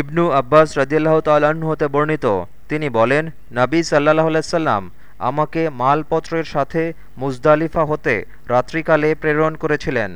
ইবনু আব্বাস রাজিয়াল্লাহ তাল্লাহ্ন হতে বর্ণিত। তিনি বলেন, নাবী সাল্লাহ আলাইসাল্লাম আমাকে মালপত্রের সাথে মুজদালিফা হতে রাত্রিকালে প্রেরণ করেছিলেন।